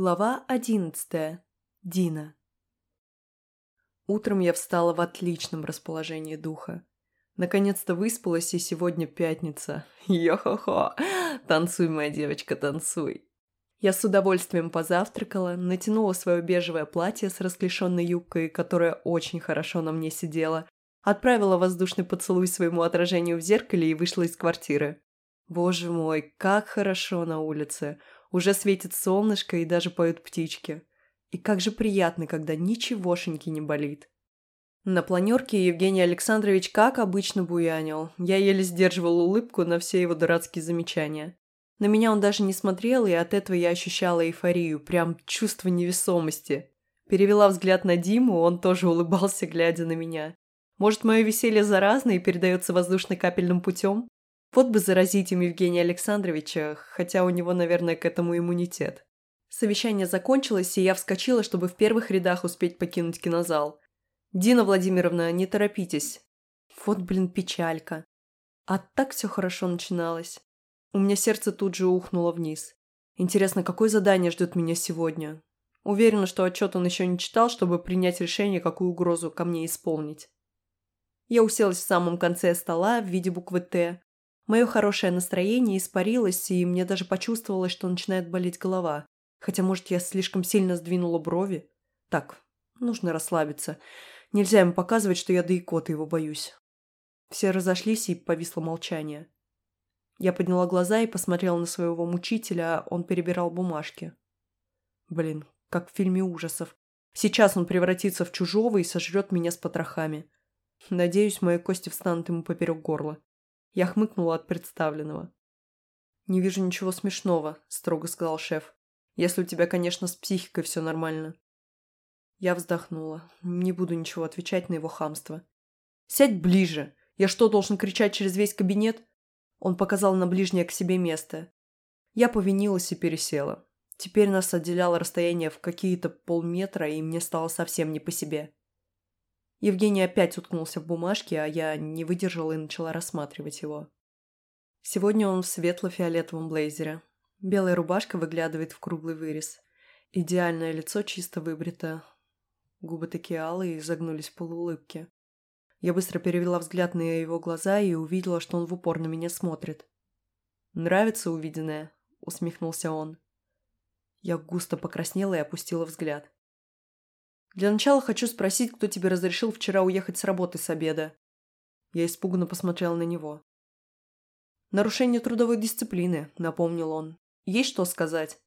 Глава одиннадцатая. Дина. Утром я встала в отличном расположении духа. Наконец-то выспалась, и сегодня пятница. Йо-хо-хо! Танцуй, моя девочка, танцуй. Я с удовольствием позавтракала, натянула свое бежевое платье с расклешенной юбкой, которая очень хорошо на мне сидела, отправила воздушный поцелуй своему отражению в зеркале и вышла из квартиры. Боже мой, как хорошо на улице! Уже светит солнышко и даже поют птички. И как же приятно, когда ничегошеньки не болит. На планерке Евгений Александрович как обычно буянил. Я еле сдерживал улыбку на все его дурацкие замечания. На меня он даже не смотрел, и от этого я ощущала эйфорию, прям чувство невесомости. Перевела взгляд на Диму, он тоже улыбался, глядя на меня. Может, мое веселье заразно и передается воздушно-капельным путем? Вот бы заразить им Евгения Александровича, хотя у него, наверное, к этому иммунитет. Совещание закончилось, и я вскочила, чтобы в первых рядах успеть покинуть кинозал. «Дина Владимировна, не торопитесь». Вот, блин, печалька. А так все хорошо начиналось. У меня сердце тут же ухнуло вниз. Интересно, какое задание ждет меня сегодня? Уверена, что отчет он еще не читал, чтобы принять решение, какую угрозу ко мне исполнить. Я уселась в самом конце стола в виде буквы «Т», Мое хорошее настроение испарилось, и мне даже почувствовалось, что начинает болеть голова. Хотя, может, я слишком сильно сдвинула брови? Так, нужно расслабиться. Нельзя ему показывать, что я да и кота его боюсь. Все разошлись, и повисло молчание. Я подняла глаза и посмотрела на своего мучителя, он перебирал бумажки. Блин, как в фильме ужасов. Сейчас он превратится в чужого и сожрет меня с потрохами. Надеюсь, мои кости встанут ему поперек горла. Я хмыкнула от представленного. «Не вижу ничего смешного», – строго сказал шеф. «Если у тебя, конечно, с психикой все нормально». Я вздохнула. Не буду ничего отвечать на его хамство. «Сядь ближе! Я что, должен кричать через весь кабинет?» Он показал на ближнее к себе место. Я повинилась и пересела. Теперь нас отделяло расстояние в какие-то полметра, и мне стало совсем не по себе. Евгений опять уткнулся в бумажки, а я не выдержала и начала рассматривать его. Сегодня он в светло-фиолетовом блейзере. Белая рубашка выглядывает в круглый вырез. Идеальное лицо чисто выбрито. Губы такие алые и загнулись в полуулыбке. Я быстро перевела взгляд на его глаза и увидела, что он в упор на меня смотрит. «Нравится увиденное?» – усмехнулся он. Я густо покраснела и опустила взгляд. Для начала хочу спросить, кто тебе разрешил вчера уехать с работы с обеда?» Я испуганно посмотрел на него. «Нарушение трудовой дисциплины», — напомнил он. «Есть что сказать?»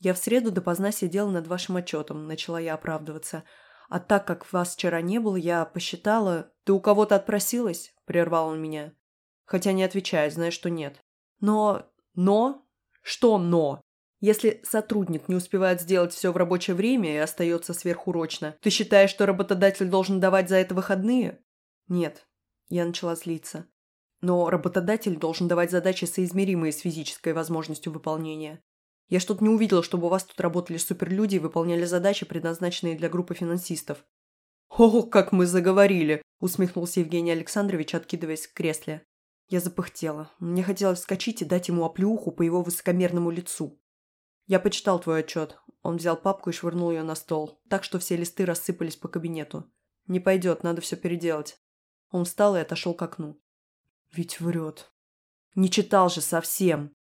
«Я в среду допоздна сидела над вашим отчетом», — начала я оправдываться. «А так как вас вчера не было, я посчитала...» «Ты у кого-то отпросилась?» — прервал он меня. Хотя не отвечает, знаю, что нет. «Но... но...» «Что «но»?» Если сотрудник не успевает сделать все в рабочее время и остается сверхурочно, ты считаешь, что работодатель должен давать за это выходные? Нет. Я начала злиться. Но работодатель должен давать задачи, соизмеримые с физической возможностью выполнения. Я что-то не увидела, чтобы у вас тут работали суперлюди и выполняли задачи, предназначенные для группы финансистов. «О, как мы заговорили!» – усмехнулся Евгений Александрович, откидываясь в кресле. Я запыхтела. Мне хотелось вскочить и дать ему оплеуху по его высокомерному лицу. «Я почитал твой отчет». Он взял папку и швырнул ее на стол, так что все листы рассыпались по кабинету. «Не пойдет, надо все переделать». Он встал и отошел к окну. «Ведь врет». «Не читал же совсем!»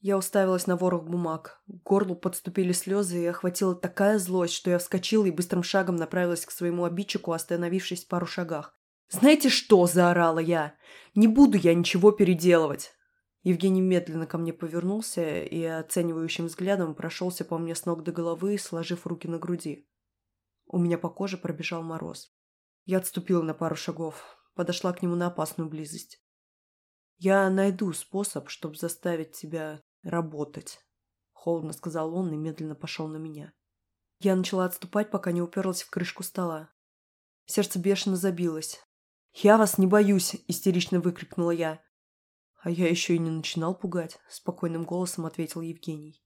Я уставилась на ворох бумаг. К горлу подступили слезы, и охватила такая злость, что я вскочила и быстрым шагом направилась к своему обидчику, остановившись в пару шагах. «Знаете что?» – заорала я. «Не буду я ничего переделывать. Евгений медленно ко мне повернулся и оценивающим взглядом прошелся по мне с ног до головы, сложив руки на груди. У меня по коже пробежал мороз. Я отступила на пару шагов, подошла к нему на опасную близость. «Я найду способ, чтобы заставить тебя работать», — холодно сказал он и медленно пошел на меня. Я начала отступать, пока не уперлась в крышку стола. Сердце бешено забилось. «Я вас не боюсь!» – истерично выкрикнула я. «А я еще и не начинал пугать», – спокойным голосом ответил Евгений.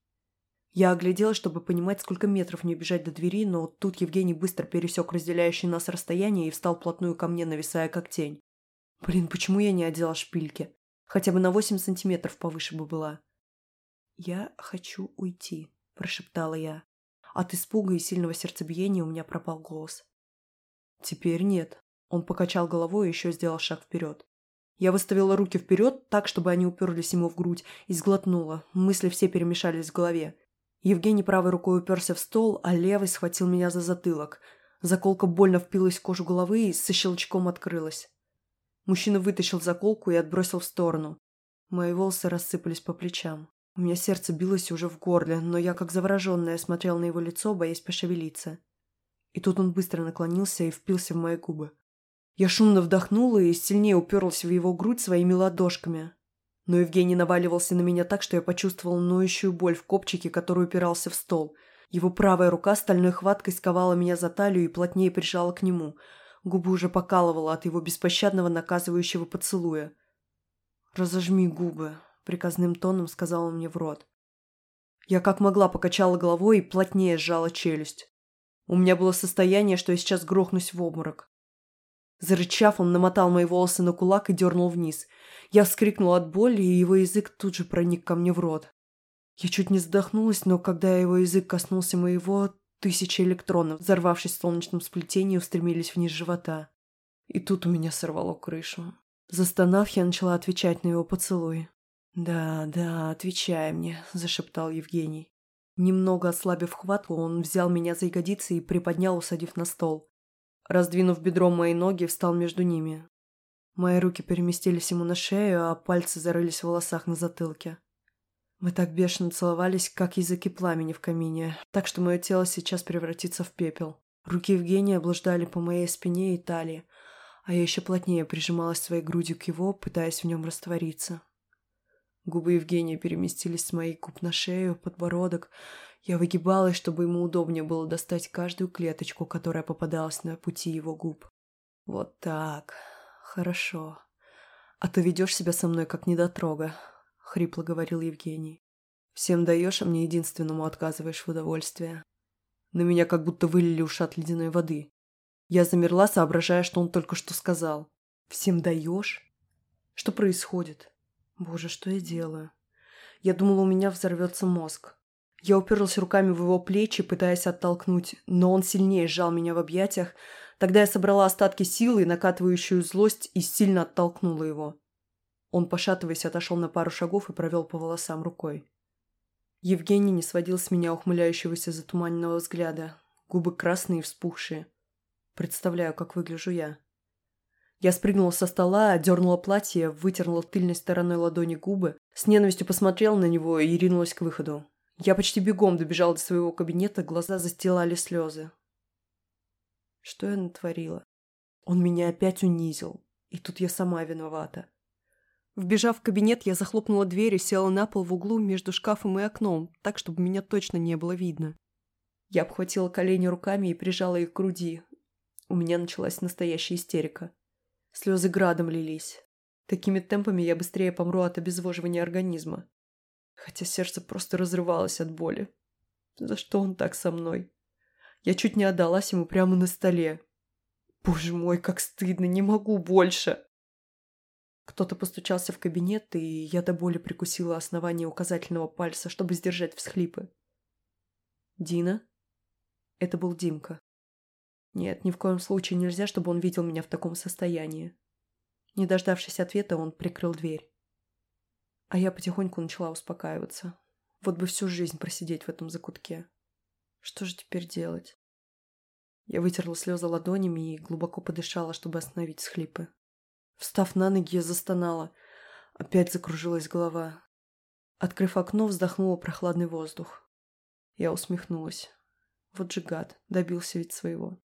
Я огляделась, чтобы понимать, сколько метров мне бежать до двери, но тут Евгений быстро пересек разделяющее нас расстояние и встал плотную ко мне, нависая как тень. Блин, почему я не одела шпильки? Хотя бы на восемь сантиметров повыше бы была. «Я хочу уйти», – прошептала я. От испуга и сильного сердцебиения у меня пропал голос. «Теперь нет». Он покачал головой и еще сделал шаг вперед. Я выставила руки вперед, так, чтобы они уперлись ему в грудь, и сглотнула. Мысли все перемешались в голове. Евгений правой рукой уперся в стол, а левой схватил меня за затылок. Заколка больно впилась в кожу головы и со щелчком открылась. Мужчина вытащил заколку и отбросил в сторону. Мои волосы рассыпались по плечам. У меня сердце билось уже в горле, но я, как завороженная, смотрел на его лицо, боясь пошевелиться. И тут он быстро наклонился и впился в мои губы. Я шумно вдохнула и сильнее уперлась в его грудь своими ладошками. Но Евгений наваливался на меня так, что я почувствовала ноющую боль в копчике, который упирался в стол. Его правая рука стальной хваткой сковала меня за талию и плотнее прижала к нему. Губы уже покалывала от его беспощадного наказывающего поцелуя. «Разожми губы», — приказным тоном сказал он мне в рот. Я как могла покачала головой и плотнее сжала челюсть. У меня было состояние, что я сейчас грохнусь в обморок. Зарычав, он намотал мои волосы на кулак и дернул вниз. Я вскрикнула от боли, и его язык тут же проник ко мне в рот. Я чуть не задохнулась, но когда его язык коснулся моего, тысячи электронов, взорвавшись в солнечном сплетении, устремились вниз живота. И тут у меня сорвало крышу. Застонав, я начала отвечать на его поцелуй. «Да, да, отвечай мне», – зашептал Евгений. Немного ослабив хватку, он взял меня за ягодицы и приподнял, усадив на стол. Раздвинув бедром мои ноги, встал между ними. Мои руки переместились ему на шею, а пальцы зарылись в волосах на затылке. Мы так бешено целовались, как языки пламени в камине, так что мое тело сейчас превратится в пепел. Руки Евгения блуждали по моей спине и талии, а я еще плотнее прижималась своей грудью к его, пытаясь в нем раствориться. Губы Евгения переместились с моих губ на шею, подбородок, я выгибалась, чтобы ему удобнее было достать каждую клеточку, которая попадалась на пути его губ. Вот так. Хорошо. А ты ведешь себя со мной как недотрога, хрипло говорил Евгений. Всем даешь, а мне единственному отказываешь в удовольствии. На меня как будто вылили ушат ледяной воды. Я замерла, соображая, что он только что сказал. Всем даешь? Что происходит? Боже, что я делаю? Я думала, у меня взорвется мозг. Я уперлась руками в его плечи, пытаясь оттолкнуть, но он сильнее сжал меня в объятиях. Тогда я собрала остатки силы накатывающую злость и сильно оттолкнула его. Он, пошатываясь, отошел на пару шагов и провел по волосам рукой. Евгений не сводил с меня ухмыляющегося затуманенного взгляда. Губы красные и вспухшие. Представляю, как выгляжу я. Я спрыгнула со стола, дернула платье, вытернула тыльной стороной ладони губы, с ненавистью посмотрела на него и ринулась к выходу. Я почти бегом добежала до своего кабинета, глаза застилали слезы. Что я натворила? Он меня опять унизил. И тут я сама виновата. Вбежав в кабинет, я захлопнула дверь и села на пол в углу между шкафом и окном, так, чтобы меня точно не было видно. Я обхватила колени руками и прижала их к груди. У меня началась настоящая истерика. Слезы градом лились. Такими темпами я быстрее помру от обезвоживания организма хотя сердце просто разрывалось от боли. За что он так со мной? Я чуть не отдалась ему прямо на столе. Боже мой, как стыдно, не могу больше. Кто-то постучался в кабинет, и я до боли прикусила основание указательного пальца, чтобы сдержать всхлипы. «Дина?» Это был Димка. Нет, ни в коем случае нельзя, чтобы он видел меня в таком состоянии. Не дождавшись ответа, он прикрыл дверь. А я потихоньку начала успокаиваться. Вот бы всю жизнь просидеть в этом закутке. Что же теперь делать? Я вытерла слезы ладонями и глубоко подышала, чтобы остановить схлипы. Встав на ноги, я застонала. Опять закружилась голова. Открыв окно, вздохнула прохладный воздух. Я усмехнулась. Вот же гад, добился ведь своего.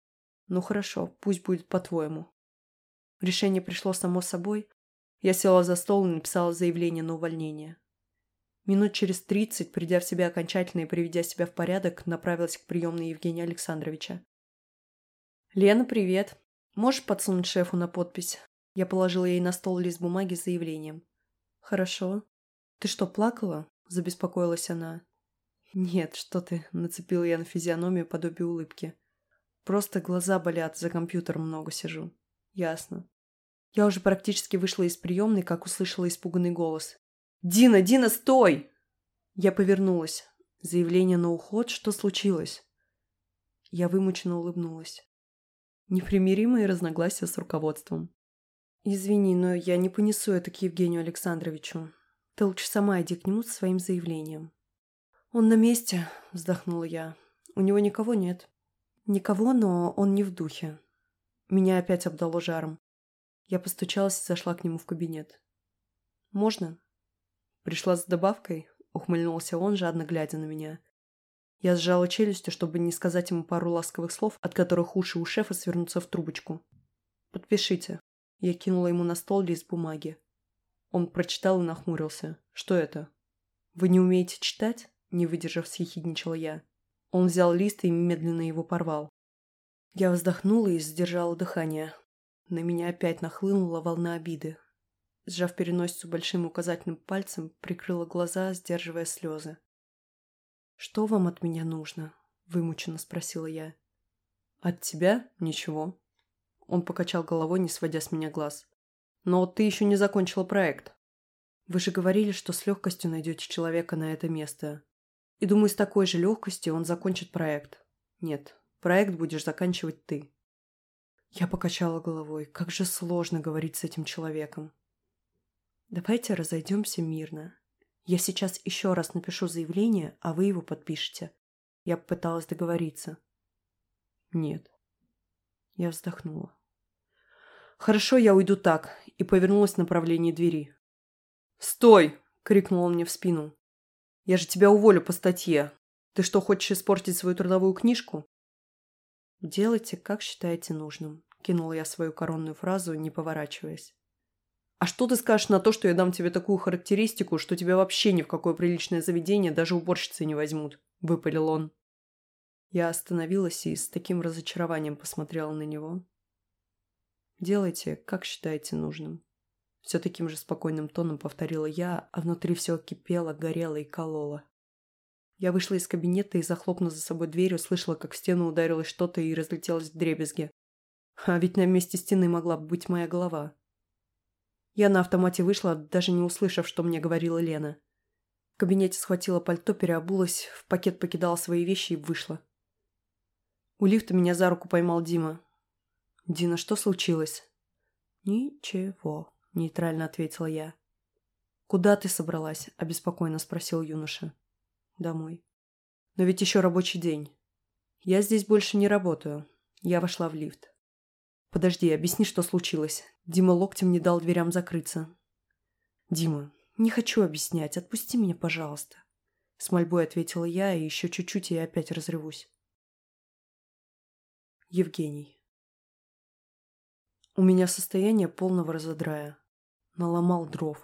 Ну хорошо, пусть будет по-твоему. Решение пришло само собой, я села за стол и написала заявление на увольнение. Минут через тридцать, придя в себя окончательно и приведя себя в порядок, направилась к приемной Евгения Александровича. «Лена, привет. Можешь подсунуть шефу на подпись?» Я положила ей на стол лист бумаги с заявлением. «Хорошо. Ты что, плакала?» – забеспокоилась она. «Нет, что ты», – нацепила я на физиономию подобие улыбки. «Просто глаза болят, за компьютером много сижу». «Ясно. Я уже практически вышла из приемной, как услышала испуганный голос. «Дина, Дина, стой!» Я повернулась. Заявление на уход? Что случилось?» Я вымученно улыбнулась. Непримиримые разногласия с руководством. «Извини, но я не понесу это к Евгению Александровичу. Ты лучше сама иди к нему со своим заявлением». «Он на месте», — вздохнула я. «У него никого нет». «Никого, но он не в духе». Меня опять обдало жаром. Я постучалась и зашла к нему в кабинет. «Можно?» «Пришла с добавкой?» — ухмыльнулся он, жадно глядя на меня. Я сжала челюсти, чтобы не сказать ему пару ласковых слов, от которых уши у шефа свернутся в трубочку. «Подпишите». Я кинула ему на стол лист бумаги. Он прочитал и нахмурился. «Что это?» «Вы не умеете читать?» Не выдержав, съехидничала я. Он взял лист и медленно его порвал. Я вздохнула и сдержала дыхание. На меня опять нахлынула волна обиды. Сжав переносицу большим указательным пальцем, прикрыла глаза, сдерживая слезы. «Что вам от меня нужно?» – вымученно спросила я. «От тебя? Ничего». Он покачал головой, не сводя с меня глаз. «Но ты еще не закончила проект. Вы же говорили, что с легкостью найдете человека на это место. И думаю, с такой же легкостью он закончит проект. Нет, проект будешь заканчивать ты». Я покачала головой. Как же сложно говорить с этим человеком. «Давайте разойдемся мирно. Я сейчас еще раз напишу заявление, а вы его подпишете. Я попыталась договориться. Нет. Я вздохнула. Хорошо, я уйду так. И повернулась в направлении двери. «Стой!» — крикнул он мне в спину. «Я же тебя уволю по статье. Ты что, хочешь испортить свою трудовую книжку?» «Делайте, как считаете нужным», — кинула я свою коронную фразу, не поворачиваясь. А что ты скажешь на то, что я дам тебе такую характеристику, что тебя вообще ни в какое приличное заведение даже уборщицы не возьмут?» – выпалил он. Я остановилась и с таким разочарованием посмотрела на него. «Делайте, как считаете нужным». Все таким же спокойным тоном повторила я, а внутри все кипело, горело и кололо. Я вышла из кабинета и, захлопнув за собой дверь, услышала, как в стену ударилось что-то и разлетелось в дребезги. А ведь на месте стены могла бы быть моя голова. Я на автомате вышла, даже не услышав, что мне говорила Лена. В кабинете схватила пальто, переобулась, в пакет покидала свои вещи и вышла. У лифта меня за руку поймал Дима. «Дина, что случилось?» «Ничего», — нейтрально ответила я. «Куда ты собралась?» — обеспокоенно спросил юноша. «Домой». «Но ведь еще рабочий день». «Я здесь больше не работаю». Я вошла в лифт. «Подожди, объясни, что случилось». Дима локтем не дал дверям закрыться. «Дима, не хочу объяснять. Отпусти меня, пожалуйста». С мольбой ответила я, и еще чуть-чуть и опять разрывусь. Евгений. У меня состояние полного разодрая. Наломал дров.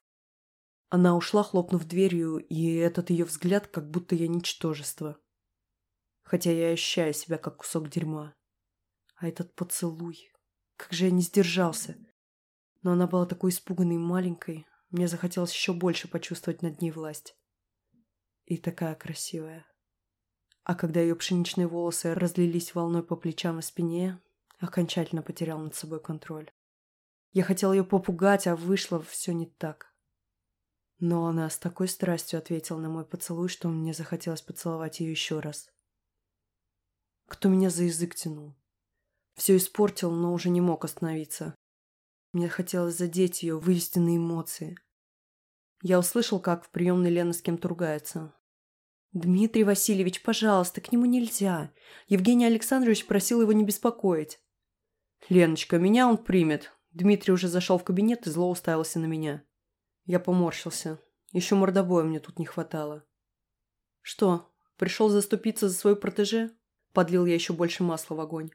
Она ушла, хлопнув дверью, и этот ее взгляд, как будто я ничтожество. Хотя я ощущаю себя, как кусок дерьма. А этот поцелуй... Как же я не сдержался. Но она была такой испуганной и маленькой. Мне захотелось еще больше почувствовать над ней власть. И такая красивая. А когда ее пшеничные волосы разлились волной по плечам и спине, окончательно потерял над собой контроль. Я хотел ее попугать, а вышло все не так. Но она с такой страстью ответила на мой поцелуй, что мне захотелось поцеловать ее еще раз. Кто меня за язык тянул? Все испортил, но уже не мог остановиться. Мне хотелось задеть ее, вывести на эмоции. Я услышал, как в приемной Лена с кем-то ругается. «Дмитрий Васильевич, пожалуйста, к нему нельзя. Евгений Александрович просил его не беспокоить». «Леночка, меня он примет». Дмитрий уже зашел в кабинет и зло уставился на меня. Я поморщился. Еще мордобоя мне тут не хватало. «Что, пришел заступиться за свою протеже?» Подлил я еще больше масла в огонь.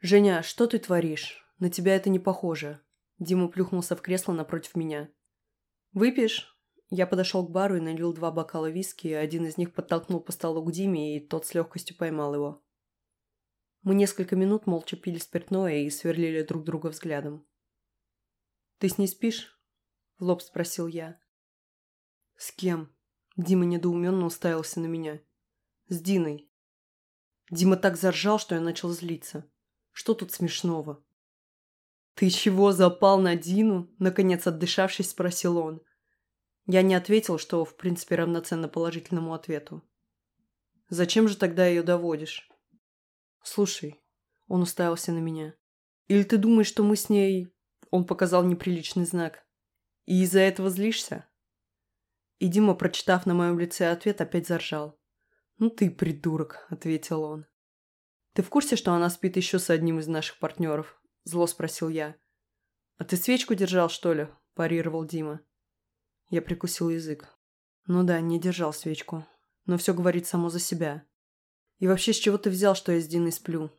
«Женя, что ты творишь? На тебя это не похоже». Дима плюхнулся в кресло напротив меня. «Выпьешь?» Я подошел к бару и налил два бокала виски, один из них подтолкнул по столу к Диме, и тот с легкостью поймал его. Мы несколько минут молча пили спиртное и сверлили друг друга взглядом. «Ты с ней спишь?» – в лоб спросил я. «С кем?» Дима недоуменно уставился на меня. «С Диной». Дима так заржал, что я начал злиться. Что тут смешного? «Ты чего запал на Дину?» – наконец отдышавшись, спросил он. Я не ответил, что в принципе равноценно положительному ответу. Зачем же тогда ее доводишь? Слушай, он уставился на меня. Или ты думаешь, что мы с ней... Он показал неприличный знак. И из-за этого злишься? И Дима, прочитав на моем лице ответ, опять заржал. «Ну ты придурок», — ответил он. «Ты в курсе, что она спит еще с одним из наших партнеров?» — зло спросил я. «А ты свечку держал, что ли?» – парировал Дима. Я прикусил язык. Ну да, не держал свечку. Но все говорит само за себя. И вообще, с чего ты взял, что я с Диной сплю?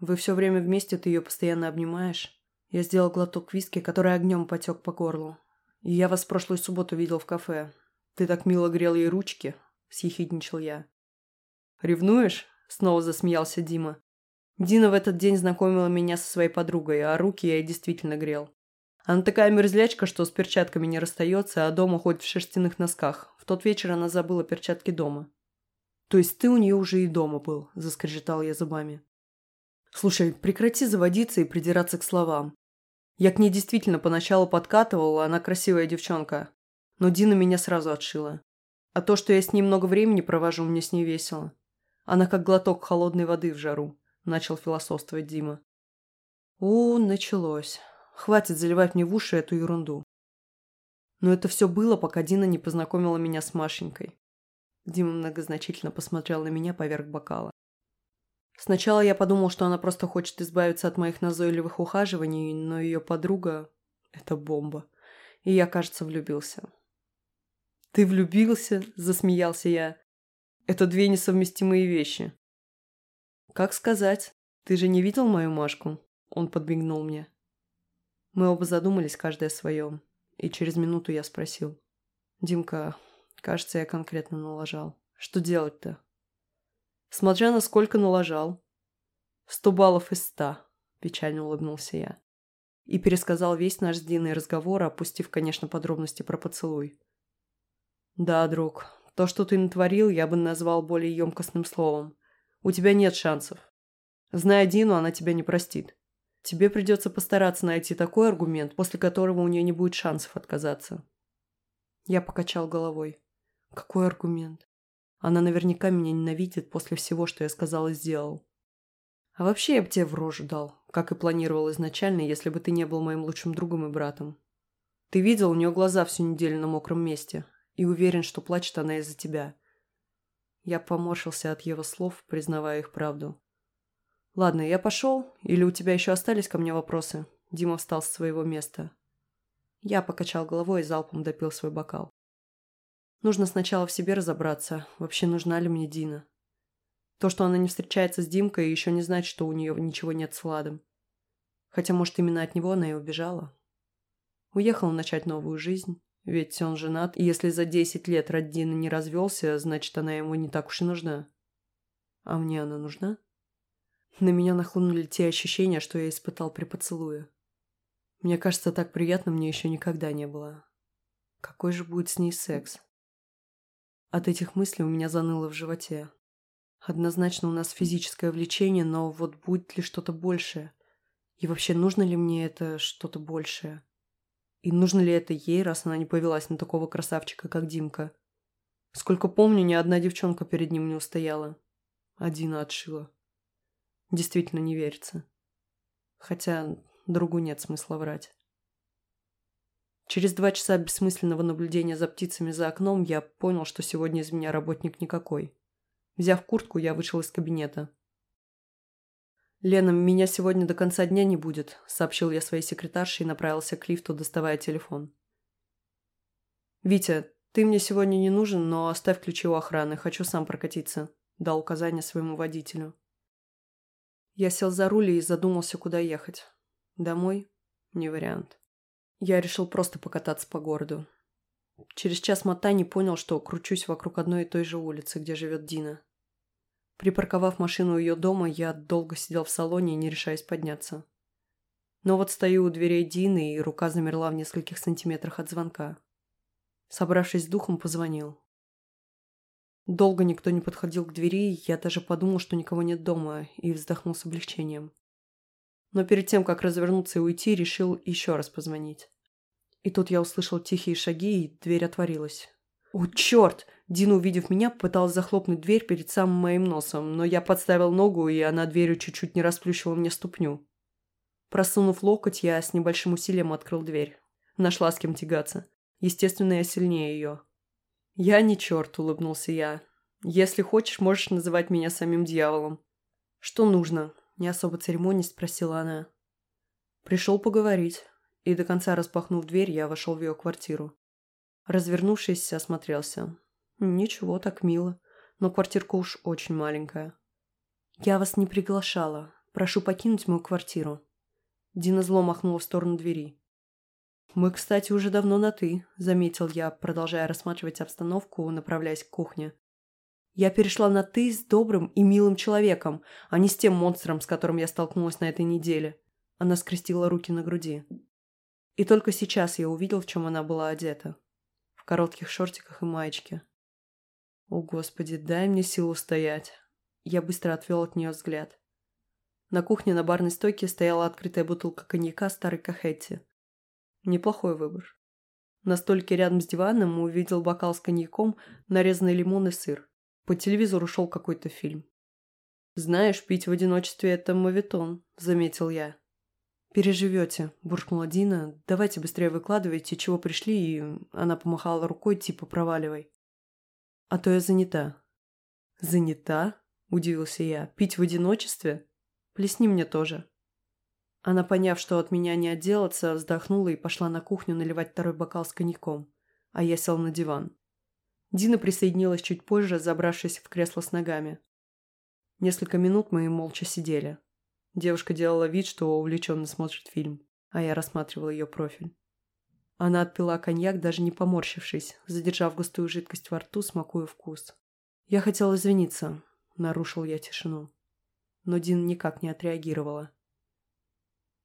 Вы все время вместе, ты ее постоянно обнимаешь. Я сделал глоток виски, который огнем потек по горлу. И я вас прошлую субботу видел в кафе. Ты так мило грел ей ручки, съехидничал я. Ревнуешь? Снова засмеялся Дима. Дина в этот день знакомила меня со своей подругой, а руки я ей действительно грел. Она такая мерзлячка, что с перчатками не расстается, а дома ходит в шерстяных носках. В тот вечер она забыла перчатки дома. «То есть ты у нее уже и дома был?» – заскрежетал я зубами. «Слушай, прекрати заводиться и придираться к словам. Я к ней действительно поначалу подкатывал, она красивая девчонка. Но Дина меня сразу отшила. А то, что я с ней много времени провожу, мне с ней весело. Она как глоток холодной воды в жару начал философствовать Дима. «О, началось. Хватит заливать мне в уши эту ерунду». Но это все было, пока Дина не познакомила меня с Машенькой. Дима многозначительно посмотрел на меня поверх бокала. Сначала я подумал, что она просто хочет избавиться от моих назойливых ухаживаний, но ее подруга – это бомба. И я, кажется, влюбился. «Ты влюбился?» – засмеялся я. «Это две несовместимые вещи. «Как сказать? Ты же не видел мою Машку?» Он подмигнул мне. Мы оба задумались, каждый о своем. И через минуту я спросил. «Димка, кажется, я конкретно налажал. Что делать-то?» «Смотря на сколько налажал». «Сто баллов из ста», – печально улыбнулся я. И пересказал весь наш с Диной разговор, опустив, конечно, подробности про поцелуй. «Да, друг, то, что ты натворил, я бы назвал более емкостным словом. У тебя нет шансов. Зная Дину, она тебя не простит. Тебе придется постараться найти такой аргумент, после которого у нее не будет шансов отказаться. Я покачал головой. Какой аргумент? Она наверняка меня ненавидит после всего, что я сказал и сделал. А вообще я бы тебе в рожу дал, как и планировал изначально, если бы ты не был моим лучшим другом и братом. Ты видел, у нее глаза всю неделю на мокром месте, и уверен, что плачет она из-за тебя. Я поморщился от его слов, признавая их правду. «Ладно, я пошел. Или у тебя еще остались ко мне вопросы?» Дима встал с своего места. Я покачал головой и залпом допил свой бокал. Нужно сначала в себе разобраться, вообще нужна ли мне Дина. То, что она не встречается с Димкой, еще не значит, что у нее ничего нет с Владом. Хотя, может, именно от него она и убежала. Уехала начать новую жизнь. Ведь он женат, и если за десять лет Раддина не развелся, значит, она ему не так уж и нужна. А мне она нужна? На меня нахлынули те ощущения, что я испытал при поцелуе. Мне кажется, так приятно мне еще никогда не было. Какой же будет с ней секс? От этих мыслей у меня заныло в животе. Однозначно у нас физическое влечение, но вот будет ли что-то большее? И вообще, нужно ли мне это что-то большее? И нужно ли это ей, раз она не повелась на такого красавчика, как Димка? Сколько помню, ни одна девчонка перед ним не устояла. Одина отшила. Действительно не верится. Хотя другу нет смысла врать. Через два часа бессмысленного наблюдения за птицами за окном я понял, что сегодня из меня работник никакой. Взяв куртку, я вышел из кабинета. «Лена, меня сегодня до конца дня не будет», – сообщил я своей секретарше и направился к лифту, доставая телефон. «Витя, ты мне сегодня не нужен, но оставь ключи у охраны, хочу сам прокатиться», – дал указание своему водителю. Я сел за руль и задумался, куда ехать. Домой? Не вариант. Я решил просто покататься по городу. Через час мотаний понял, что кручусь вокруг одной и той же улицы, где живет Дина. Припарковав машину у ее дома, я долго сидел в салоне, не решаясь подняться. Но вот стою у дверей Дины, и рука замерла в нескольких сантиметрах от звонка. Собравшись с духом, позвонил. Долго никто не подходил к двери, я даже подумал, что никого нет дома, и вздохнул с облегчением. Но перед тем, как развернуться и уйти, решил еще раз позвонить. И тут я услышал тихие шаги, и дверь отворилась. О, черт! Дина, увидев меня, пыталась захлопнуть дверь перед самым моим носом, но я подставил ногу, и она дверью чуть-чуть не расплющила мне ступню. Просунув локоть, я с небольшим усилием открыл дверь. Нашла с кем тягаться. Естественно, я сильнее ее. «Я не черт», — улыбнулся я. «Если хочешь, можешь называть меня самим дьяволом». «Что нужно?» — не особо церемонясь спросила она. Пришел поговорить, и до конца распахнув дверь, я вошел в ее квартиру. Развернувшись, осмотрелся. Ничего, так мило, но квартирка уж очень маленькая. «Я вас не приглашала. Прошу покинуть мою квартиру». Дина зло махнула в сторону двери. «Мы, кстати, уже давно на «ты», — заметил я, продолжая рассматривать обстановку, направляясь к кухне. Я перешла на «ты» с добрым и милым человеком, а не с тем монстром, с которым я столкнулась на этой неделе. Она скрестила руки на груди. И только сейчас я увидел, в чем она была одета. В коротких шортиках и маечке. О, Господи, дай мне силу стоять. Я быстро отвел от нее взгляд. На кухне на барной стойке стояла открытая бутылка коньяка старой Кахетти. Неплохой выбор. На столике рядом с диваном увидел бокал с коньяком, нарезанный лимон и сыр. По телевизору шел какой-то фильм. «Знаешь, пить в одиночестве – это мавитон», – заметил я. «Переживете», – буркнула Дина. «Давайте быстрее выкладывайте, чего пришли», и она помахала рукой, типа «проваливай». «А то я занята». «Занята?» – удивился я. «Пить в одиночестве? Плесни мне тоже». Она, поняв, что от меня не отделаться, вздохнула и пошла на кухню наливать второй бокал с коньяком, а я сел на диван. Дина присоединилась чуть позже, забравшись в кресло с ногами. Несколько минут мы молча сидели. Девушка делала вид, что увлеченно смотрит фильм, а я рассматривал ее профиль. Она отпила коньяк, даже не поморщившись, задержав густую жидкость во рту, смакуя вкус. Я хотел извиниться, нарушил я тишину. Но Дина никак не отреагировала.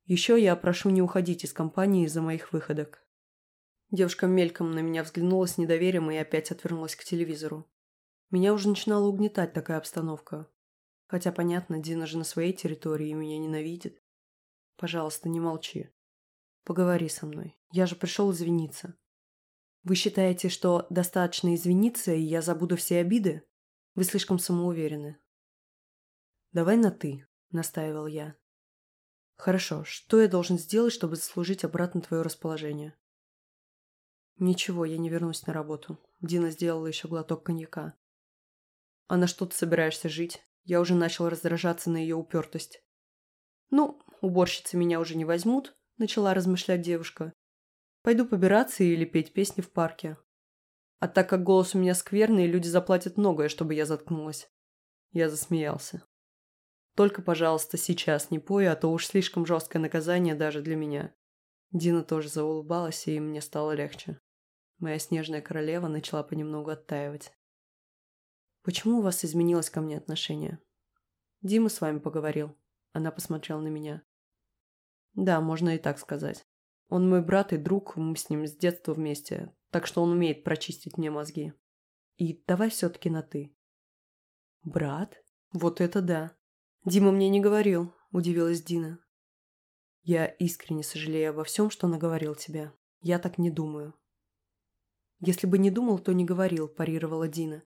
Еще я прошу не уходить из компании из-за моих выходок. Девушка мельком на меня взглянула с недоверием и опять отвернулась к телевизору. Меня уже начинала угнетать такая обстановка. Хотя, понятно, Дина же на своей территории и меня ненавидит. Пожалуйста, не молчи. Поговори со мной. Я же пришел извиниться. Вы считаете, что достаточно извиниться, и я забуду все обиды? Вы слишком самоуверены. Давай на «ты», — настаивал я. Хорошо, что я должен сделать, чтобы заслужить обратно твое расположение? Ничего, я не вернусь на работу. Дина сделала еще глоток коньяка. А на что ты собираешься жить? Я уже начал раздражаться на ее упертость. Ну, уборщицы меня уже не возьмут, начала размышлять девушка. Пойду побираться или петь песни в парке. А так как голос у меня скверный, люди заплатят многое, чтобы я заткнулась. Я засмеялся. Только, пожалуйста, сейчас не пой, а то уж слишком жесткое наказание даже для меня. Дина тоже заулыбалась, и мне стало легче. Моя снежная королева начала понемногу оттаивать. «Почему у вас изменилось ко мне отношение?» «Дима с вами поговорил». Она посмотрела на меня. «Да, можно и так сказать. Он мой брат и друг, мы с ним с детства вместе, так что он умеет прочистить мне мозги. И давай все-таки на «ты». «Брат? Вот это да!» «Дима мне не говорил», – удивилась Дина. «Я искренне сожалею обо всем, что наговорил тебе. Я так не думаю». «Если бы не думал, то не говорил», – парировала Дина.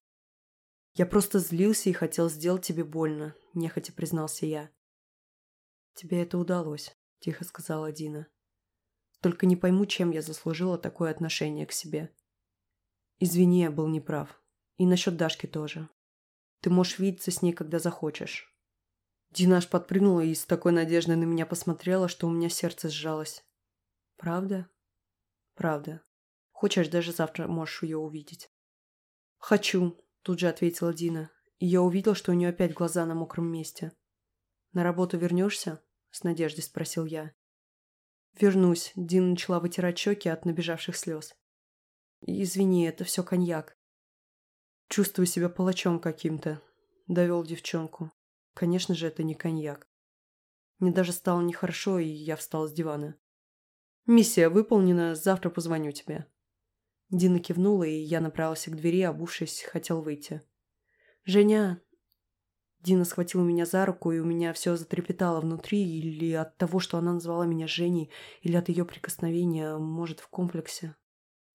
«Я просто злился и хотел сделать тебе больно», – нехотя признался я. «Тебе это удалось», – тихо сказала Дина. «Только не пойму, чем я заслужила такое отношение к себе». «Извини, я был неправ. И насчет Дашки тоже. Ты можешь видеться с ней, когда захочешь. Дина аж подпрыгнула и с такой надеждой на меня посмотрела, что у меня сердце сжалось. «Правда?» «Правда. Хочешь, даже завтра можешь ее увидеть». «Хочу», – тут же ответила Дина. И я увидел, что у нее опять глаза на мокром месте. «На работу вернешься?» – с надеждой спросил я. «Вернусь», – Дина начала вытирать щеки от набежавших слез. «Извини, это все коньяк». «Чувствую себя палачом каким-то», – довел девчонку. Конечно же, это не коньяк. Мне даже стало нехорошо, и я встал с дивана. «Миссия выполнена, завтра позвоню тебе». Дина кивнула, и я направился к двери, обувшись, хотел выйти. «Женя...» Дина схватила меня за руку, и у меня все затрепетало внутри, или от того, что она назвала меня Женей, или от ее прикосновения, может, в комплексе.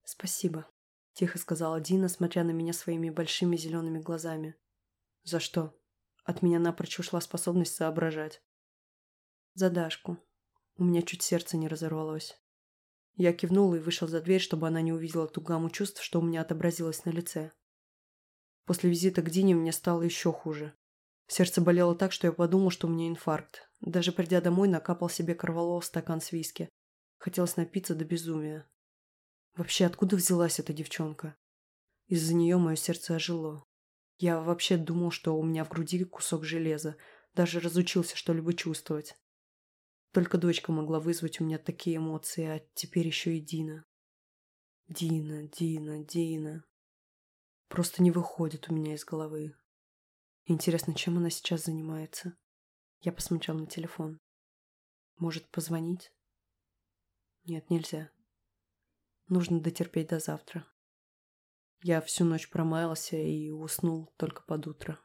«Спасибо». — тихо сказала Дина, смотря на меня своими большими зелеными глазами. «За что?» От меня напрочь ушла способность соображать. «За Дашку». У меня чуть сердце не разорвалось. Я кивнул и вышел за дверь, чтобы она не увидела ту гамму чувств, что у меня отобразилось на лице. После визита к Дине мне стало еще хуже. Сердце болело так, что я подумал, что у меня инфаркт. Даже придя домой, накапал себе корвалол стакан с виски. Хотелось напиться до безумия. Вообще, откуда взялась эта девчонка? Из-за нее мое сердце ожило. Я вообще думал, что у меня в груди кусок железа. Даже разучился что-либо чувствовать. Только дочка могла вызвать у меня такие эмоции, а теперь еще и Дина. Дина, Дина, Дина. Просто не выходит у меня из головы. Интересно, чем она сейчас занимается? Я посмотрел на телефон. Может, позвонить? Нет, нельзя. Нужно дотерпеть до завтра. Я всю ночь промаялся и уснул только под утро.